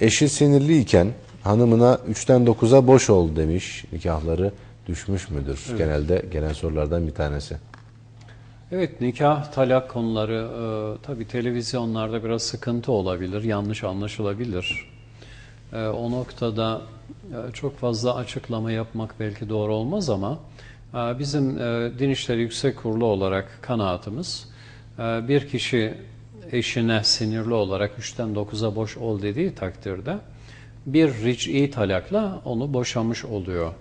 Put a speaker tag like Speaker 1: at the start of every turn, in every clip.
Speaker 1: Eşi sinirliyken hanımına 3'ten 9'a boş ol demiş. Nikahları düşmüş müdür? Genelde gelen sorulardan bir tanesi.
Speaker 2: Evet nikah talak konuları e, tabii televizyonlarda biraz sıkıntı olabilir, yanlış anlaşılabilir. E, o noktada e, çok fazla açıklama yapmak belki doğru olmaz ama e, bizim e, Din İşleri Yüksek Kurulu olarak kanaatimiz e, bir kişi eşine sinirli olarak 3'ten 9'a boş ol dediği takdirde bir ric'i talakla onu boşamış oluyor.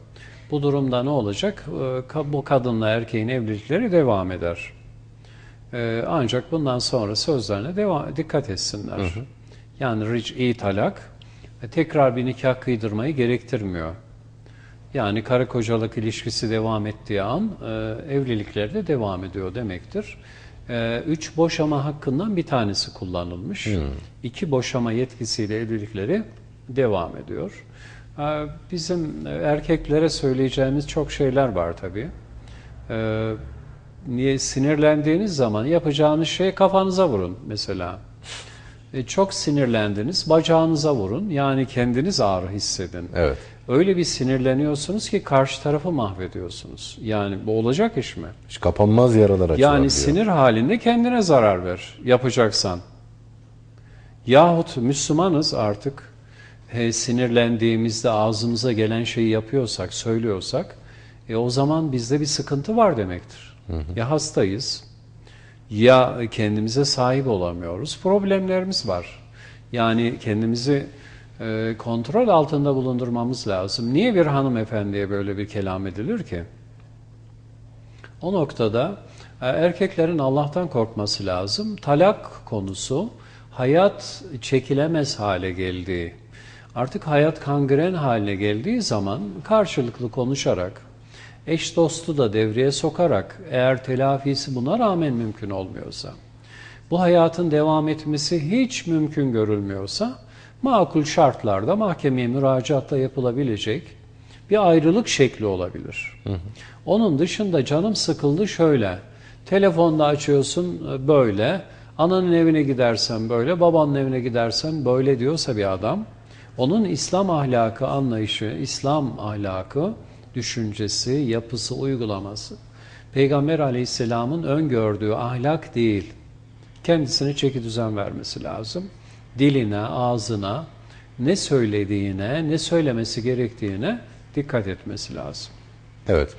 Speaker 2: Bu durumda ne olacak? E, ka- Bu kadınla erkeğin evlilikleri devam eder. Ee, ancak bundan sonra sözlerine devam, dikkat etsinler. Yani ric'i talak e, tekrar bir nikah kıydırmayı gerektirmiyor. Yani karı kocalık ilişkisi devam ettiği an e, evlilikleri de devam ediyor demektir. E, üç boşama hakkından bir tanesi kullanılmış. İki boşama yetkisiyle evlilikleri devam ediyor. E, bizim erkeklere söyleyeceğimiz çok şeyler var tabii. E, niye sinirlendiğiniz zaman yapacağınız şey kafanıza vurun mesela. E, çok sinirlendiniz, bacağınıza vurun. Yani kendiniz ağrı hissedin.
Speaker 1: Evet.
Speaker 2: Öyle bir sinirleniyorsunuz ki karşı tarafı mahvediyorsunuz. Yani bu olacak iş mi?
Speaker 1: Hiç kapanmaz yaralar açılar
Speaker 2: Yani
Speaker 1: diyor.
Speaker 2: sinir halinde kendine zarar ver yapacaksan. Yahut Müslümanız artık e, sinirlendiğimizde ağzımıza gelen şeyi yapıyorsak, söylüyorsak e, o zaman bizde bir sıkıntı var demektir. Ya hastayız ya kendimize sahip olamıyoruz. Problemlerimiz var. Yani kendimizi e, kontrol altında bulundurmamız lazım. Niye bir hanımefendiye böyle bir kelam edilir ki? O noktada e, erkeklerin Allah'tan korkması lazım. Talak konusu hayat çekilemez hale geldiği, artık hayat kangren haline geldiği zaman karşılıklı konuşarak, eş dostu da devreye sokarak eğer telafisi buna rağmen mümkün olmuyorsa, bu hayatın devam etmesi hiç mümkün görülmüyorsa, makul şartlarda mahkemeye müracaatla yapılabilecek bir ayrılık şekli olabilir. Onun dışında canım sıkıldı şöyle. Telefonda açıyorsun e, böyle. Ananın evine gidersen böyle, babanın evine gidersen böyle diyorsa bir adam, onun İslam ahlakı anlayışı, İslam ahlakı, düşüncesi, yapısı, uygulaması, Peygamber aleyhisselamın öngördüğü ahlak değil. Kendisine çeki düzen vermesi lazım. Diline, ağzına, ne söylediğine, ne söylemesi gerektiğine dikkat etmesi lazım.
Speaker 1: Evet.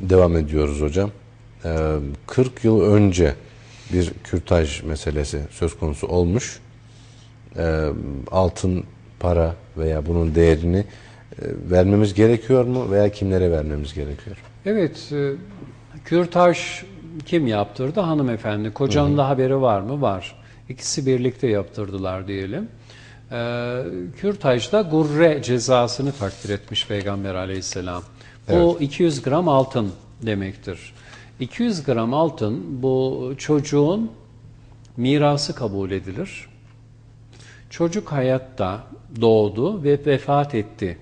Speaker 1: Devam ediyoruz hocam. Ee, 40 yıl önce bir kürtaj meselesi söz konusu olmuş. Ee, altın, para veya bunun değerini e, vermemiz gerekiyor mu veya kimlere vermemiz gerekiyor?
Speaker 2: Evet, e, kürtaj kim yaptırdı? Hanımefendi. Kocanın da haberi var mı? Var. İkisi birlikte yaptırdılar diyelim. E, kürtajda gurre cezasını takdir etmiş Peygamber aleyhisselam. Bu 200 gram altın demektir. 200 gram altın bu çocuğun mirası kabul edilir. Çocuk hayatta doğdu ve vefat etti.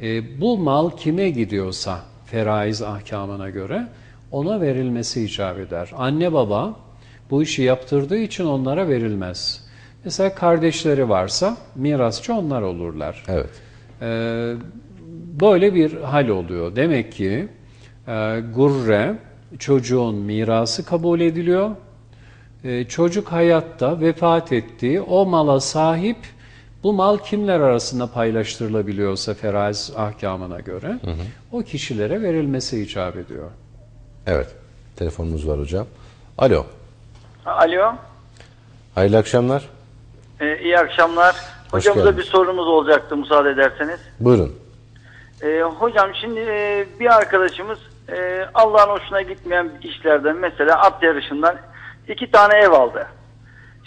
Speaker 2: E, bu mal kime gidiyorsa feraiz ahkamına göre ona verilmesi icap eder. Anne baba bu işi yaptırdığı için onlara verilmez. Mesela kardeşleri varsa mirasçı onlar olurlar.
Speaker 1: Evet.
Speaker 2: Ee, böyle bir hal oluyor. Demek ki e, gurre çocuğun mirası kabul ediliyor. Ee, çocuk hayatta vefat ettiği o mala sahip bu mal kimler arasında paylaştırılabiliyorsa feraiz ahkamına göre o kişilere verilmesi icap ediyor.
Speaker 1: Evet. Telefonumuz var hocam. Alo.
Speaker 3: Alo,
Speaker 1: Hayırlı akşamlar.
Speaker 3: ee, iyi akşamlar. Hocamıza
Speaker 1: geldiniz.
Speaker 3: bir sorumuz olacaktı müsaade ederseniz.
Speaker 1: Buyurun.
Speaker 3: Ee, hocam şimdi e, bir arkadaşımız e, Allah'ın hoşuna gitmeyen işlerden mesela at yarışından iki tane ev aldı.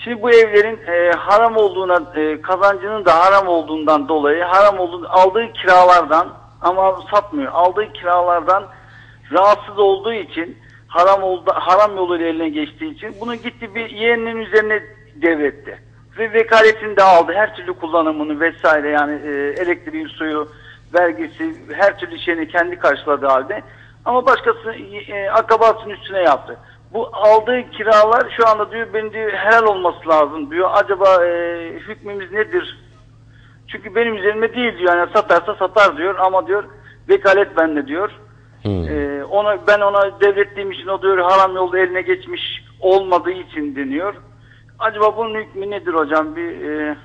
Speaker 3: Şimdi bu evlerin e, haram olduğuna, e, kazancının da haram olduğundan dolayı haram olduğu, aldığı kiralardan ama satmıyor. Aldığı kiralardan rahatsız olduğu için haram oldu, haram yoluyla eline geçtiği için bunu gitti bir yeğeninin üzerine devretti. Ve vekaletini de aldı. Her türlü kullanımını vesaire yani e, elektriği, suyu, vergisi, her türlü şeyini kendi karşıladığı halde. Ama başkası e, akrabasının üstüne yaptı. Bu aldığı kiralar şu anda diyor benim diyor helal olması lazım diyor. Acaba e, hükmümüz nedir? Çünkü benim üzerime değil diyor. Yani satarsa satar diyor ama diyor vekalet bende diyor. Ee, ona ben ona devrettiğim için o diyor haram yolda eline geçmiş olmadığı için deniyor. Acaba bunun hükmü nedir hocam? Bir e,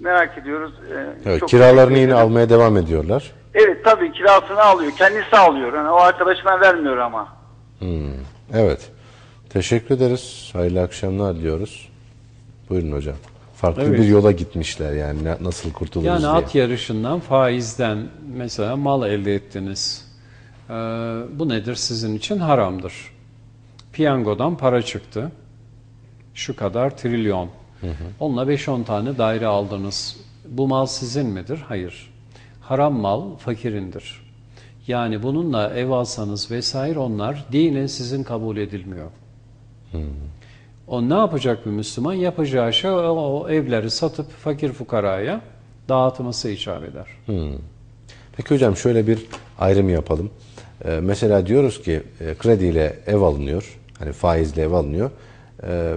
Speaker 3: merak ediyoruz. Ee,
Speaker 1: Evet,
Speaker 3: çok
Speaker 1: kiralarını yine almaya devam ediyorlar.
Speaker 3: Evet tabii kirasını alıyor. Kendisi alıyor. Yani o arkadaşına vermiyor ama.
Speaker 1: Hmm, Evet. Teşekkür ederiz. Hayırlı akşamlar diyoruz. Buyurun hocam. Farklı
Speaker 2: Evet.
Speaker 1: bir yola gitmişler yani na- nasıl kurtuluruz
Speaker 2: Yani
Speaker 1: diye.
Speaker 2: at yarışından, faizden mesela mal elde ettiniz. Ee, bu nedir sizin için? Haramdır. Piyangodan para çıktı. Şu kadar trilyon. Onunla 5-10 tane daire aldınız. Bu mal sizin midir? Hayır. Haram mal fakirindir. Yani bununla ev alsanız vesaire onlar dinen sizin kabul edilmiyor. O ne yapacak bir Müslüman? Yapacağı şey o, o evleri satıp fakir fukaraya dağıtması icap eder.
Speaker 1: Peki hocam şöyle bir ayrım yapalım. Ee, mesela diyoruz ki e, krediyle ev alınıyor. Hani faizle ev alınıyor. Ee,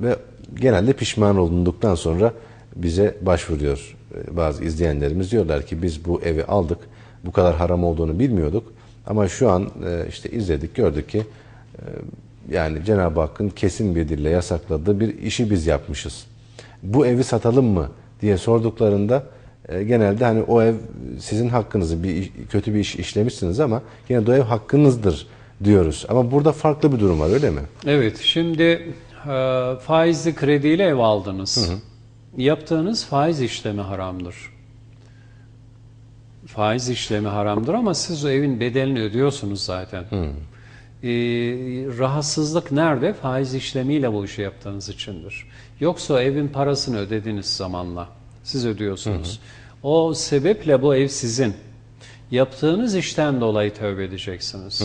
Speaker 1: ve genelde pişman olunduktan sonra bize başvuruyor. Ee, bazı izleyenlerimiz diyorlar ki biz bu evi aldık. Bu kadar haram olduğunu bilmiyorduk. Ama şu an e, işte izledik gördük ki e, yani Cenab-ı Hakk'ın kesin bir dille yasakladığı bir işi biz yapmışız. Bu evi satalım mı diye sorduklarında e, genelde hani o ev sizin hakkınızı bir kötü bir iş işlemişsiniz ama yine de o ev hakkınızdır diyoruz. Ama burada farklı bir durum var öyle mi?
Speaker 2: Evet, şimdi e, faizli krediyle ev aldınız. Yaptığınız faiz işlemi haramdır. Faiz işlemi haramdır ama siz o evin bedelini ödüyorsunuz zaten. E, rahatsızlık nerede? Faiz işlemiyle bu işi yaptığınız içindir. Yoksa evin parasını ödediğiniz zamanla siz ödüyorsunuz. O sebeple bu ev sizin. Yaptığınız işten dolayı tövbe edeceksiniz.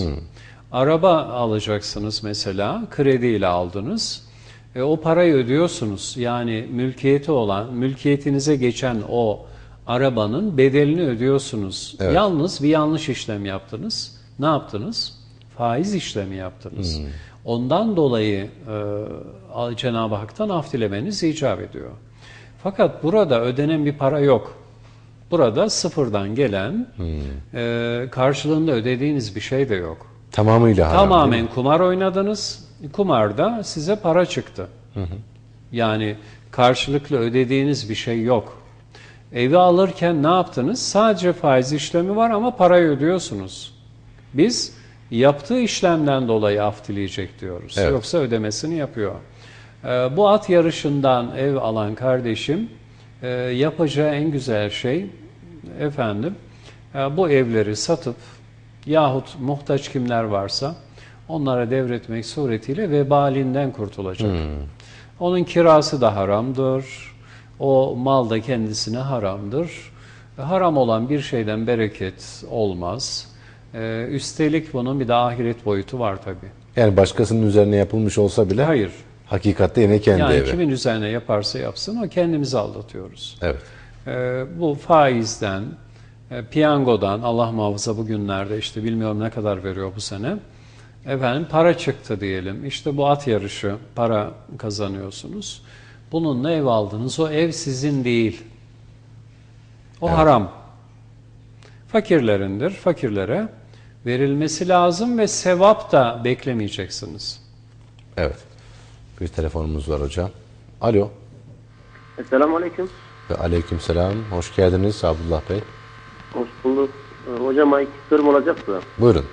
Speaker 2: Araba alacaksınız mesela, krediyle aldınız. E, o parayı ödüyorsunuz. Yani mülkiyeti olan, mülkiyetinize geçen o arabanın bedelini ödüyorsunuz.
Speaker 1: Evet.
Speaker 2: Yalnız bir yanlış işlem yaptınız. Ne yaptınız? Faiz işlemi yaptınız. Ondan dolayı e, Cenab-ı Hak'tan af dilemeniz icap ediyor. Fakat burada ödenen bir para yok. Burada sıfırdan gelen e, karşılığında ödediğiniz bir şey de yok.
Speaker 1: Tamamıyla haram.
Speaker 2: Tamamen kumar oynadınız. Kumarda size para çıktı. Yani karşılıklı ödediğiniz bir şey yok. Evi alırken ne yaptınız? Sadece faiz işlemi var ama parayı ödüyorsunuz. Biz Yaptığı işlemden dolayı af dileyecek diyoruz.
Speaker 1: Evet.
Speaker 2: Yoksa ödemesini yapıyor. Ee, bu at yarışından ev alan kardeşim e, yapacağı en güzel şey efendim e, bu evleri satıp yahut muhtaç kimler varsa onlara devretmek suretiyle vebalinden kurtulacak. Onun kirası da haramdır. O mal da kendisine haramdır. Haram olan bir şeyden bereket olmaz. Ee, üstelik bunun bir de ahiret boyutu var tabi.
Speaker 1: Yani başkasının üzerine yapılmış olsa bile
Speaker 2: Hayır.
Speaker 1: hakikatte yine kendi
Speaker 2: Yani
Speaker 1: evi.
Speaker 2: kimin üzerine yaparsa yapsın o kendimizi aldatıyoruz.
Speaker 1: Evet.
Speaker 2: Ee, bu faizden, e, piyangodan, Allah muhafaza bugünlerde işte bilmiyorum ne kadar veriyor bu sene. Efendim para çıktı diyelim. İşte bu at yarışı para kazanıyorsunuz. Bununla ev aldınız. O ev sizin değil. O haram. Fakirlerindir. Fakirlere verilmesi lazım ve sevap da beklemeyeceksiniz.
Speaker 1: Evet. Bir telefonumuz var hocam. Alo.
Speaker 4: Esselamu Aleyküm.
Speaker 1: Ve aleykümselam. Hoş geldiniz Abdullah Bey.
Speaker 4: Hoş bulduk. Hocama iki sorum olacaktı.
Speaker 1: Buyurun.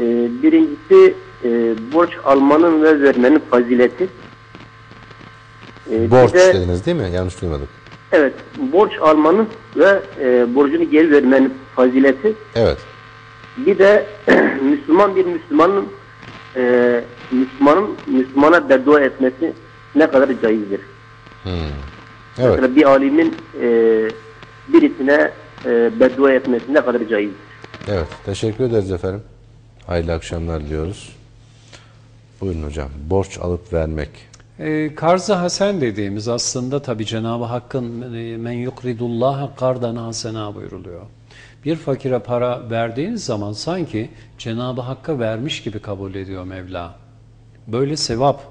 Speaker 4: Ee, birincisi e, borç almanın ve vermenin fazileti. Bir
Speaker 1: Borç
Speaker 4: de-
Speaker 1: dediniz değil mi? Yanlış duymadık.
Speaker 4: Evet, borç almanın ve e, borcunu geri vermenin fazileti.
Speaker 1: Evet.
Speaker 4: Bir de Müslüman bir Müslümanın e, Müslümanın Müslümana beddua etmesi ne kadar caizdir?
Speaker 1: Evet.
Speaker 4: Mesela bir alimin e, birisine e, beddua etmesi ne kadar caizdir?
Speaker 1: Evet. Teşekkür ederiz efendim. Hayırlı akşamlar diliyoruz. Buyurun hocam. Borç alıp vermek.
Speaker 2: E, Karz-ı hasen dediğimiz aslında tabi Cenab-ı Hakk'ın e, men yukridullaha kardan hasena buyuruluyor. Bir fakire para verdiğiniz zaman sanki Cenab-ı Hakk'a vermiş gibi kabul ediyor Mevla. Böyle sevap.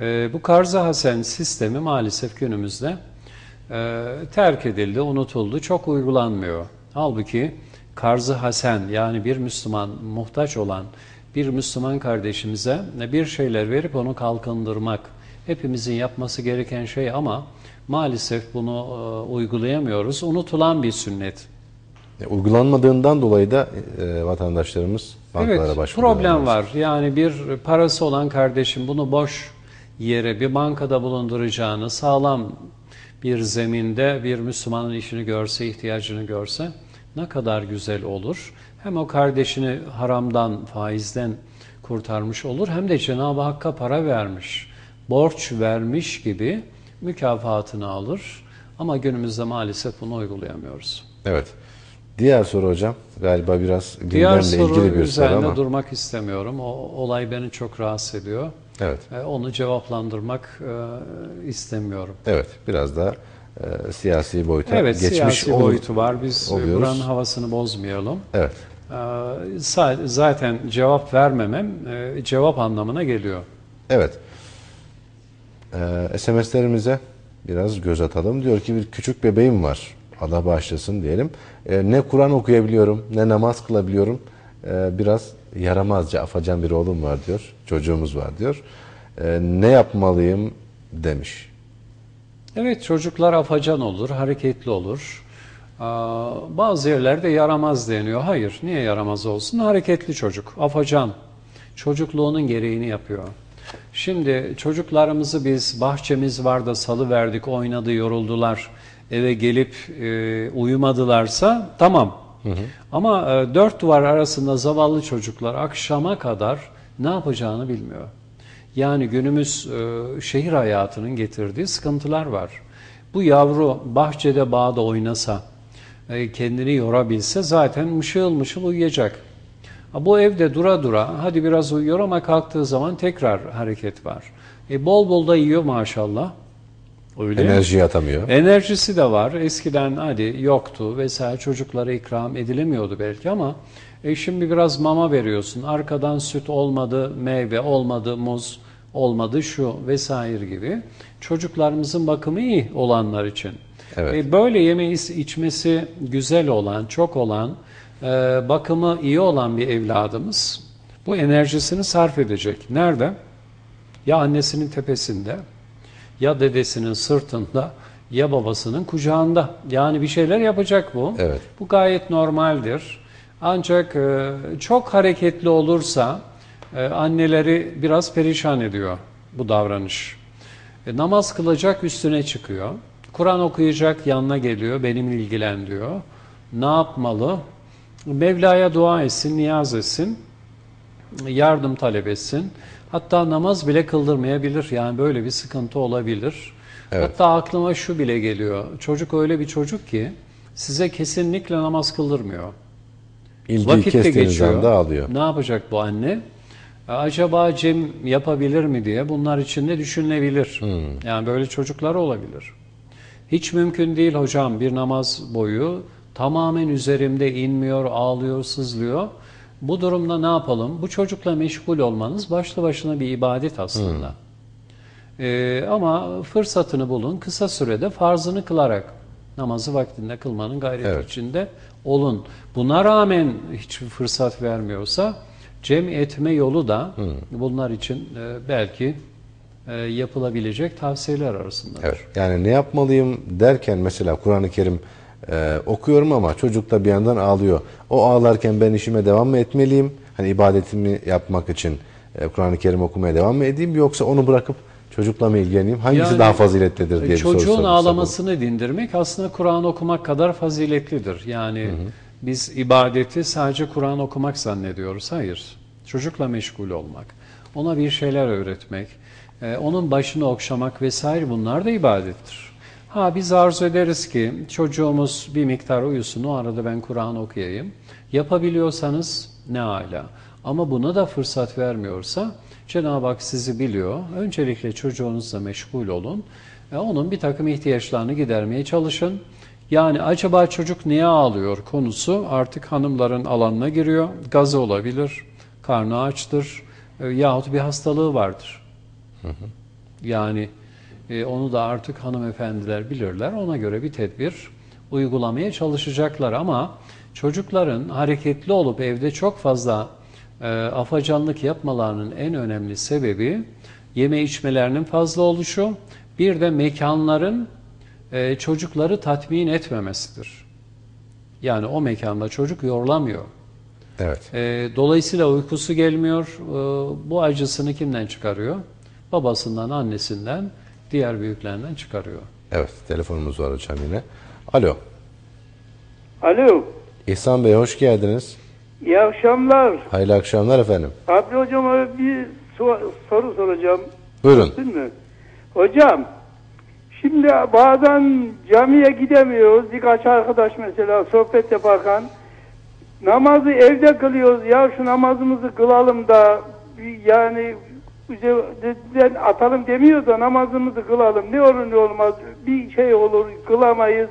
Speaker 2: E, bu Karz-ı hasen sistemi maalesef günümüzde e, terk edildi, unutuldu, çok uygulanmıyor. Halbuki Karz-ı hasen yani bir Müslüman muhtaç olan bir Müslüman kardeşimize bir şeyler verip onu kalkındırmak hepimizin yapması gereken şey ama maalesef bunu e, uygulayamıyoruz. Unutulan bir sünnet.
Speaker 1: E, uygulanmadığından dolayı da e, vatandaşlarımız bankalara
Speaker 2: Evet,
Speaker 1: başvuruyorlar.
Speaker 2: problem var. Yani bir parası olan kardeşim bunu boş yere bir bankada bulunduracağını sağlam bir zeminde bir Müslümanın işini görse, ihtiyacını görse ne kadar güzel olur. Hem o kardeşini haramdan, faizden kurtarmış olur hem de Cenab-ı Hakk'a para vermiş, borç vermiş gibi mükafatını alır. Ama günümüzde maalesef bunu uygulayamıyoruz.
Speaker 1: Evet. Diğer soru hocam. Galiba biraz
Speaker 2: Diğer
Speaker 1: gündemle ilgili bir soru
Speaker 2: üzerinde
Speaker 1: ama.
Speaker 2: durmak istemiyorum. O olay beni çok rahatsız ediyor.
Speaker 1: Evet.
Speaker 2: E, Onu cevaplandırmak e, istemiyorum.
Speaker 1: Evet. Biraz da e, siyasi boyuta
Speaker 2: Evet,
Speaker 1: geçmiş
Speaker 2: siyasi
Speaker 1: ol-
Speaker 2: boyutu var. Biz
Speaker 1: oluyoruz.
Speaker 2: buranın havasını bozmayalım.
Speaker 1: Evet.
Speaker 2: E, sa- Zaten cevap vermemem e, cevap anlamına geliyor.
Speaker 1: Evet. Ee, SMS'lerimize biraz göz atalım. Diyor ki bir küçük bebeğim var. Allah bağışlasın diyelim. Ee, ne Kur'an okuyabiliyorum, ne namaz kılabiliyorum. Ee, biraz yaramazca, afacan bir oğlum var diyor. Çocuğumuz var diyor. Ee, ne yapmalıyım demiş.
Speaker 2: Evet çocuklar afacan olur, hareketli olur. Bazı yerlerde yaramaz deniyor. Hayır, niye yaramaz olsun? Hareketli çocuk, afacan. Çocukluğunun gereğini yapıyor. Şimdi çocuklarımızı biz bahçemiz var da salı verdik, oynadı, yoruldular. Eve gelip e, uyumadılarsa tamam. Ama e, dört duvar arasında zavallı çocuklar akşama kadar ne yapacağını bilmiyor. Yani günümüz e, şehir hayatının getirdiği sıkıntılar var. Bu yavru bahçede bağda oynasa, e, kendini yorabilse zaten mışıl mışıl uyuyacak. Bu evde dura dura, hadi biraz uyuyor ama kalktığı zaman tekrar hareket var. E, bol bol da yiyor maşallah. Öyle.
Speaker 1: Enerjiyi atamıyor.
Speaker 2: Enerjisi de var. Eskiden hadi yoktu vesaire çocuklara ikram edilemiyordu belki ama e şimdi biraz mama veriyorsun. Arkadan süt olmadı, meyve olmadı, muz olmadı şu vesaire gibi. Çocuklarımızın bakımı iyi olanlar için.
Speaker 1: Evet.
Speaker 2: E böyle yeme içmesi güzel olan, çok olan, e, bakımı iyi olan bir evladımız bu enerjisini sarf edecek. Nerede? Ya annesinin tepesinde, ya dedesinin sırtında ya babasının kucağında. Yani bir şeyler yapacak bu.
Speaker 1: Evet.
Speaker 2: Bu gayet normaldir. Ancak e, çok hareketli olursa e, anneleri biraz perişan ediyor bu davranış. E, namaz kılacak üstüne çıkıyor. Kur'an okuyacak yanına geliyor, benimle ilgilen diyor. Ne yapmalı? Mevla'ya dua etsin, niyaz etsin, yardım talep etsin. Hatta namaz bile kıldırmayabilir. Yani böyle bir sıkıntı olabilir.
Speaker 1: Evet.
Speaker 2: Hatta aklıma şu bile geliyor. Çocuk öyle bir çocuk ki size kesinlikle namaz kıldırmıyor.
Speaker 1: İlgiyi
Speaker 2: Vakit de geçiyor.
Speaker 1: anda ağlıyor.
Speaker 2: Ne yapacak bu anne? E, Acaba Cem yapabilir mi diye bunlar için de düşünülebilir.
Speaker 1: Hmm.
Speaker 2: Yani böyle çocuklar olabilir. Hiç mümkün değil hocam bir namaz boyu tamamen üzerimde inmiyor, ağlıyor, sızlıyor. Bu durumda ne yapalım? Bu çocukla meşgul olmanız başlı başına bir ibadet aslında.
Speaker 1: Hmm.
Speaker 2: Ee, ama fırsatını bulun. Kısa sürede farzını kılarak namazı vaktinde kılmanın gayreti
Speaker 1: Evet.
Speaker 2: içinde olun. Buna rağmen hiçbir fırsat vermiyorsa cem etme yolu da bunlar için e, belki e, yapılabilecek tavsiyeler arasında.
Speaker 1: Evet. Yani ne yapmalıyım derken mesela Kur'an-ı Kerim e, okuyorum ama çocuk da bir yandan ağlıyor. O ağlarken ben işime devam mı etmeliyim? Hani ibadetimi yapmak için e, Kur'an-ı Kerim okumaya devam mı edeyim yoksa onu bırakıp çocukla mı ilgileneyim? Hangisi
Speaker 2: Yani,
Speaker 1: daha faziletlidir diye bir soru
Speaker 2: Çocuğun
Speaker 1: sormuşsa bu.
Speaker 2: ağlamasını dindirmek aslında Kur'an okumak kadar faziletlidir. Yani biz ibadeti sadece Kur'an okumak zannediyoruz. Hayır. Çocukla meşgul olmak, ona bir şeyler öğretmek, e, onun başını okşamak vesaire bunlar da ibadettir. Ha biz arzu ederiz ki çocuğumuz bir miktar uyusun, o arada ben Kur'an okuyayım. Yapabiliyorsanız ne ala. Ama buna da fırsat vermiyorsa Cenab-ı Hak sizi biliyor. Öncelikle çocuğunuzla meşgul olun. E, onun bir takım ihtiyaçlarını gidermeye çalışın. Yani acaba çocuk niye ağlıyor konusu artık hanımların alanına giriyor. Gazı olabilir, karnı açtır e, yahut bir hastalığı vardır. Yani e, onu da artık hanımefendiler bilirler. Ona göre bir tedbir uygulamaya çalışacaklar ama çocukların hareketli olup evde çok fazla e, afacanlık yapmalarının en önemli sebebi yeme içmelerinin fazla oluşu, bir de mekanların e, çocukları tatmin etmemesidir. Yani o mekanda çocuk yorulamıyor.
Speaker 1: Evet.
Speaker 2: E, dolayısıyla uykusu gelmiyor. E, bu acısını kimden çıkarıyor? Babasından, annesinden, diğer büyüklerinden çıkarıyor.
Speaker 1: Evet. Telefonumuz var hocam yine. Alo.
Speaker 5: Alo,
Speaker 1: İhsan Bey hoş geldiniz.
Speaker 5: İyi akşamlar.
Speaker 1: Hayırlı akşamlar efendim.
Speaker 5: Sabri hocama bir so- soru soracağım.
Speaker 1: Buyurun.
Speaker 5: Değil mi? Hocam, şimdi bazen camiye gidemiyoruz. Birkaç arkadaş mesela sohbet yaparken namazı evde kılıyoruz. Ya şu namazımızı kılalım da yani üzerinden atalım demiyoruz da namazımızı kılalım. Ne olur ne olmaz bir şey olur kılamayız.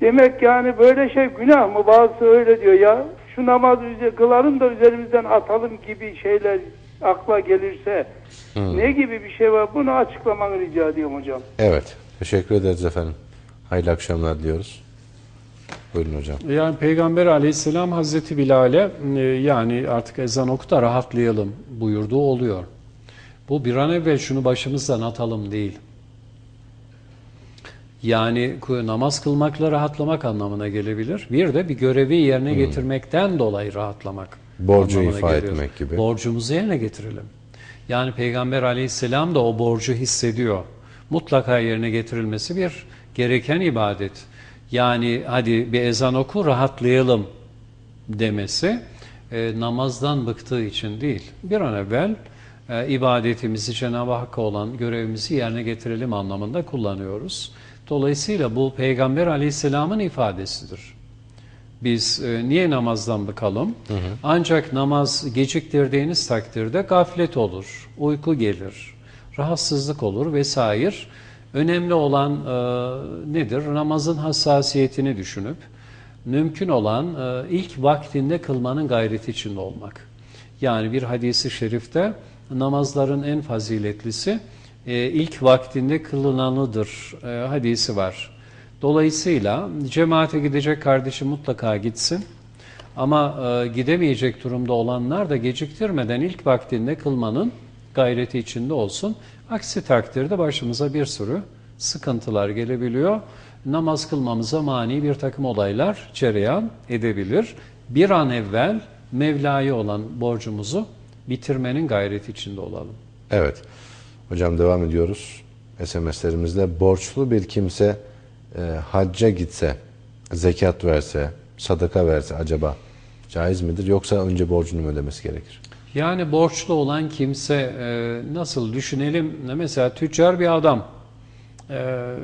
Speaker 5: Demek yani böyle şey günah mı? Bazısı öyle diyor ya. Şu namazı üze- kılalım da üzerimizden atalım gibi şeyler akla gelirse ne gibi bir şey var? Bunu açıklamanı rica ediyorum hocam.
Speaker 1: Evet. Teşekkür ederiz efendim. Hayırlı akşamlar diyoruz. Buyurun hocam.
Speaker 2: Yani Peygamber aleyhisselam Hazreti Bilal'e e, yani artık ezan oku da rahatlayalım buyurduğu oluyor. Bu bir an evvel şunu başımızdan atalım değil. Yani namaz kılmakla rahatlamak anlamına gelebilir. Bir de bir görevi yerine getirmekten dolayı rahatlamak.
Speaker 1: Borcu ifa
Speaker 2: geliyor.
Speaker 1: etmek gibi.
Speaker 2: Borcumuzu yerine getirelim. Yani Peygamber aleyhisselam da o borcu hissediyor. Mutlaka yerine getirilmesi bir gereken ibadet. Yani hadi bir ezan oku rahatlayalım demesi e, namazdan bıktığı için değil. Bir an evvel e, ibadetimizi Cenab-ı Hakk'a olan görevimizi yerine getirelim anlamında kullanıyoruz. Dolayısıyla bu Peygamber aleyhisselamın ifadesidir. Biz e, niye namazdan bıkalım? Ancak namaz geciktirdiğiniz takdirde gaflet olur, uyku gelir, rahatsızlık olur vesaire. Önemli olan e, nedir? Namazın hassasiyetini düşünüp mümkün olan e, ilk vaktinde kılmanın gayreti içinde olmak. Yani bir hadisi şerifte namazların en faziletlisi e, ilk vaktinde kılınanıdır e, hadisi var. Dolayısıyla cemaate gidecek kardeşi mutlaka gitsin. Ama e, gidemeyecek durumda olanlar da geciktirmeden ilk vaktinde kılmanın gayreti içinde olsun. Aksi takdirde başımıza bir sürü sıkıntılar gelebiliyor. Namaz kılmamıza mani bir takım olaylar cereyan edebilir. bir an evvel Mevla'ya olan borcumuzu bitirmenin gayreti içinde olalım.
Speaker 1: Evet. Hocam devam ediyoruz. SMS'lerimizde borçlu bir kimse e, hacca gitse, zekat verse, sadaka verse acaba caiz midir? Yoksa önce borcunu mu ödemesi gerekir?
Speaker 2: Yani borçlu olan kimse e, nasıl düşünelim? Mesela tüccar bir adam. E,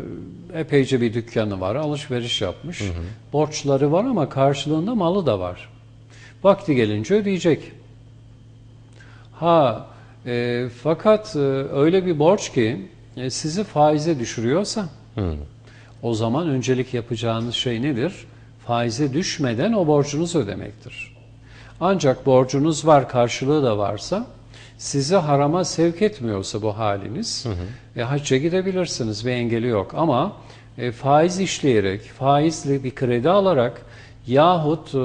Speaker 2: epeyce bir dükkanı var, alışveriş yapmış. Borçları var ama karşılığında malı da var. Vakti gelince ödeyecek. Ha, e, fakat e, öyle bir borç ki e, sizi faize düşürüyorsa o zaman öncelik yapacağınız şey nedir? Faize düşmeden o borcunuzu ödemektir. Ancak borcunuz var, karşılığı da varsa sizi harama sevk etmiyorsa bu haliniz e, hacca gidebilirsiniz bir engeli yok. Ama e, faiz işleyerek, faizli bir kredi alarak yahut e,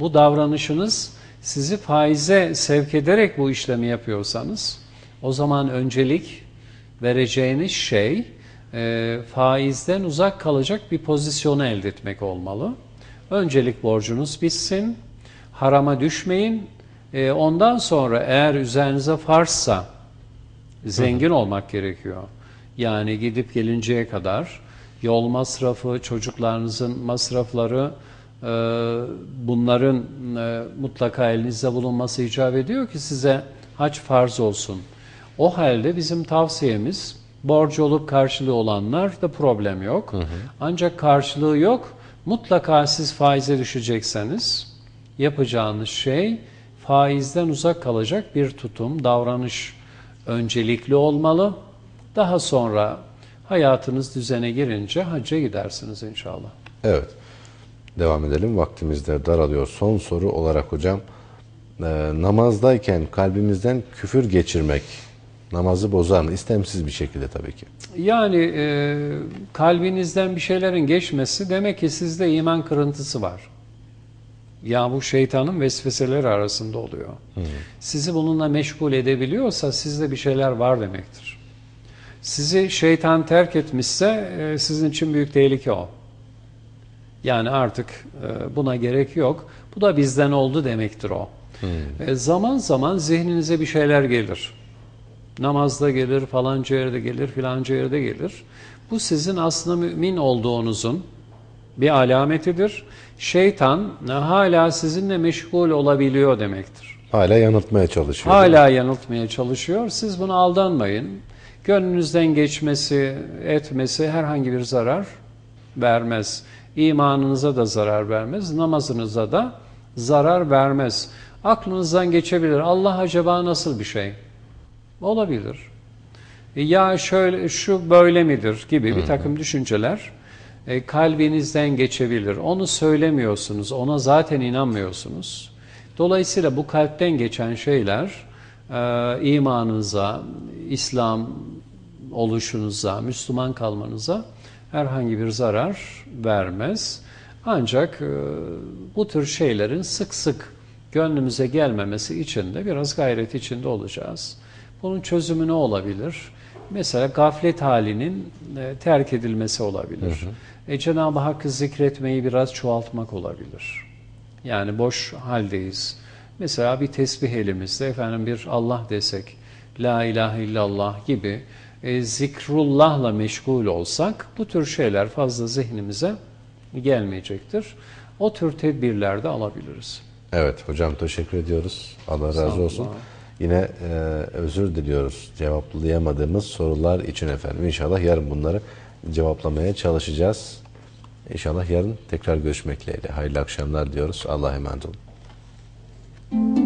Speaker 2: bu davranışınız sizi faize sevk ederek bu işlemi yapıyorsanız o zaman öncelik vereceğiniz şey e, faizden uzak kalacak bir pozisyonu elde etmek olmalı. Öncelik borcunuz bitsin, harama düşmeyin. E, ondan sonra eğer üzerinize farzsa zengin olmak gerekiyor. Yani gidip gelinceye kadar yol masrafı, çocuklarınızın masrafları bunların e, mutlaka elinizde bulunması icap ediyor ki size hac farz olsun. O halde bizim tavsiyemiz borcu olup karşılığı olanlar da problem yok. Ancak karşılığı yok. Mutlaka siz faize düşecekseniz yapacağınız şey faizden uzak kalacak bir tutum, davranış öncelikli olmalı. Daha sonra hayatınız düzene girince hacca gidersiniz inşallah.
Speaker 1: Evet. Devam edelim. Vaktimiz de daralıyor. Son soru olarak hocam. e, namazdayken kalbimizden küfür geçirmek namazı bozar mı? İstemsiz bir şekilde tabii ki.
Speaker 2: Yani e, kalbinizden bir şeylerin geçmesi demek ki sizde iman kırıntısı var. Ya bu şeytanın vesveseleri arasında oluyor. Sizi bununla meşgul edebiliyorsa sizde bir şeyler var demektir. Sizi şeytan terk etmişse e, sizin için büyük tehlike o. Yani artık e, buna gerek yok. Bu da bizden oldu demektir o. E, zaman zaman zihninize bir şeyler gelir. Namazda gelir, falanca yerde gelir, filanca yerde gelir. Bu sizin aslında mümin olduğunuzun bir alametidir. Şeytan e, hala sizinle meşgul olabiliyor demektir.
Speaker 1: Hala yanıltmaya çalışıyor.
Speaker 2: Hala yanıltmaya çalışıyor. Siz buna aldanmayın. Gönlünüzden geçmesi, etmesi herhangi bir zarar vermez. İmanınıza da zarar vermez, namazınıza da zarar vermez. Aklınızdan geçebilir. Allah acaba nasıl bir şey? Olabilir. E, Ya şöyle şu böyle midir gibi bir takım düşünceler e, kalbinizden geçebilir. Onu söylemiyorsunuz, ona zaten inanmıyorsunuz. Dolayısıyla bu kalpten geçen şeyler e, imanınıza, İslam oluşunuza, Müslüman kalmanıza herhangi bir zarar vermez. Ancak e, bu tür şeylerin sık sık gönlümüze gelmemesi için de biraz gayret içinde olacağız. Bunun çözümü ne olabilir? Mesela gaflet halinin e, terk edilmesi olabilir. E, Cenab-ı Hakk'ı zikretmeyi biraz çoğaltmak olabilir. Yani boş haldeyiz. Mesela bir tesbih elimizde efendim bir Allah desek, La ilahe illallah gibi e, zikrullahla meşgul olsak bu tür şeyler fazla zihnimize gelmeyecektir. O tür tedbirler de alabiliriz.
Speaker 1: Evet hocam teşekkür ediyoruz. Allah razı olsun. Yine e, özür diliyoruz cevaplayamadığımız sorular için efendim. İnşallah yarın bunları cevaplamaya çalışacağız. İnşallah yarın tekrar görüşmek dileğiyle. Hayırlı akşamlar diyoruz. Allah'a emanet olun.